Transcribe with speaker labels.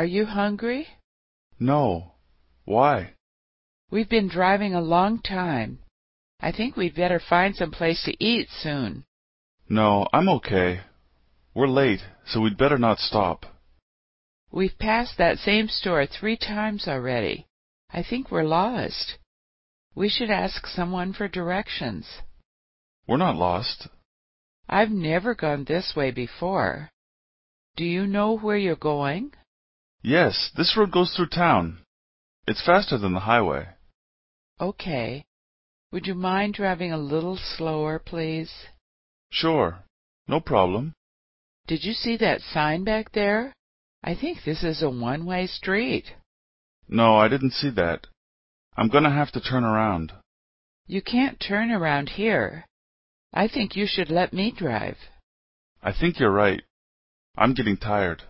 Speaker 1: Are you hungry?
Speaker 2: No. Why?
Speaker 1: We've been driving a long time. I think we'd better find some place to eat soon.
Speaker 2: No, I'm okay. We're late, so we'd better not stop.
Speaker 1: We've passed that same store three times already. I think we're lost. We should ask someone for directions.
Speaker 2: We're not lost.
Speaker 1: I've never gone this way before. Do you know where you're going?
Speaker 2: Yes, this road goes through town. It's faster than the highway.
Speaker 1: Okay. Would you mind driving a little slower, please?
Speaker 2: Sure. No problem.
Speaker 1: Did you see that sign back there? I think this is a one-way street.
Speaker 2: No, I didn't see that. I'm going to have to turn around.
Speaker 1: You can't turn around here. I think you should let me drive.
Speaker 2: I think you're right. I'm getting tired.